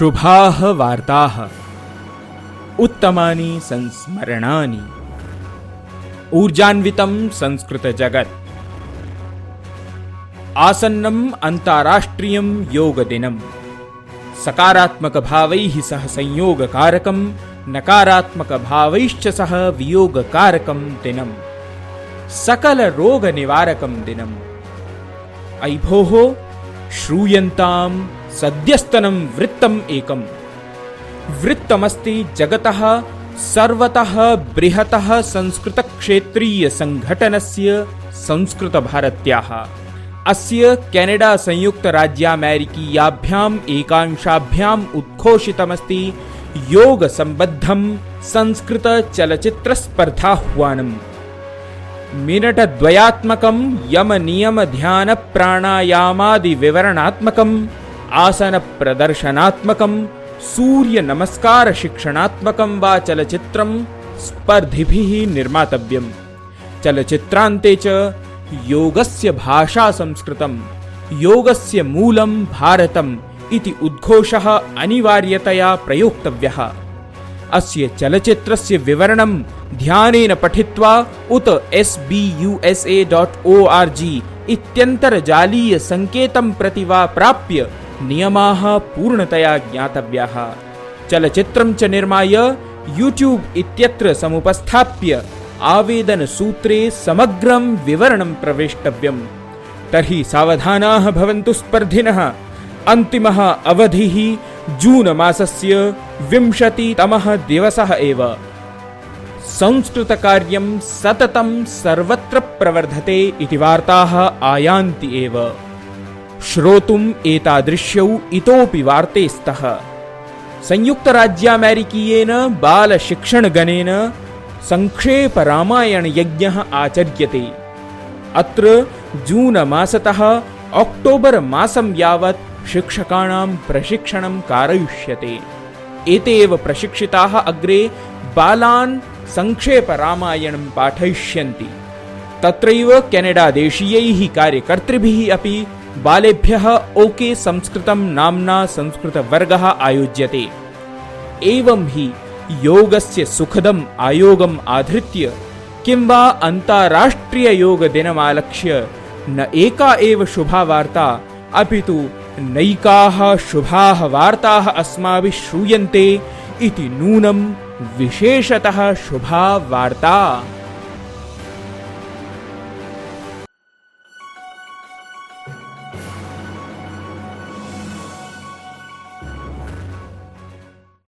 शुभाः वार्ताः। उत्तमानि संस्मरणानि। ऊर्जान्वितं संस्कृतजगत्। आसन्नम् अन्ताराष्ट्रियं योगदिनम् सकारात्मकभावैः सह संयोगकारकं नकारात्मकभावैश्च सह वियोगकारकं दिनम्। सकलरोगनिवारकं दिनम्। अयि भोः श्रूयन्ताम् सद्यस्तनं वृत्तम् एकम्। वृत्तमस्ति जगतः, सर्वतः बृहतः संस्कृतक्षेत्रीयसङ्घटनस्य संस्कृतभारत्याः। अस्य केनेडा संयुक्तराज्यामेरिकीयाभ्याम् एकांशाभ्याम् उद्घोषितमस्ति योगसम्बद्धं संस्कृतचलच्चित्रस्पर्धाह्वानम् मिनटद्वयात्मकं यमनियमध्यानप्राणायामादिविवरणात्मकम् आसनप्रदर्शनात्मकं सूर्यनमस्कारशिक्षणात्मकं वा चलच्चित्रं स्पर्धिभिः निर्मातव्यम्। चलच्चित्रान्ते च योगस्य भाषा संस्कृतं योगस्य मूलं भारतम् इति उद्घोषः अनिवार्यतया प्रयोक्तव्यः। अस्य चलच्चित्रस्य विवरणं ध्यानेन पठित्वा उत S B U S A dot O R G इत्यन्तर्जालीयसङ्केतं प्रति वा प्राप्य नियमाः पूर्णतया ज्ञातव्याः। चलच्चित्रं च निर्माय यूट्यूब् इत्यत्र समुपस्थाप्य आवेदनसूत्रे समग्रं विवरणं प्रवेष्टव्यम्। तर्हि सावधानाः भवन्तु स्पर्धिनः। अन्तिमः अवधिः जून मासस्य विंशतितमः दिवसः एव। संस्कृतकार्यं सततं सर्वत्र प्रवर्धते इति वार्ताः आयान्ति एव श्रोतुम् एतादृश्यौ इतोपि वार्ते स्तः संयुक्तराज्यामेरिकीयेन बालशिक्षणगणेन सङ्क्षेपरामायणयज्ञः आचर्यते। अत्र जून मासतः अक्टोबर् मासं यावत् शिक्षकाणां प्रशिक्षणं कारयिष्यते। एते एव प्रशिक्षिताः अग्रे बालान् सङ्क्षेपरामायणं पाठयिष्यन्ति। तत्रैव केनेडादेशीयैः कार्यकर्तृभिः अपि बालेभ्यः ओके संस्कृतं नाम्ना संस्कृतवर्गः आयोज्यते। एवं हि योगस्य सुखदम् आयोगम् आधृत्य किं वा अन्ताराष्ट्रिययोगदिनमालक्ष्य न एका एव शुभा वार्ता अपि तु नैकाः शुभाः वार्ताः अस्माभिः श्रूयन्ते इति नूनं विशेषतः शुभा वार्ता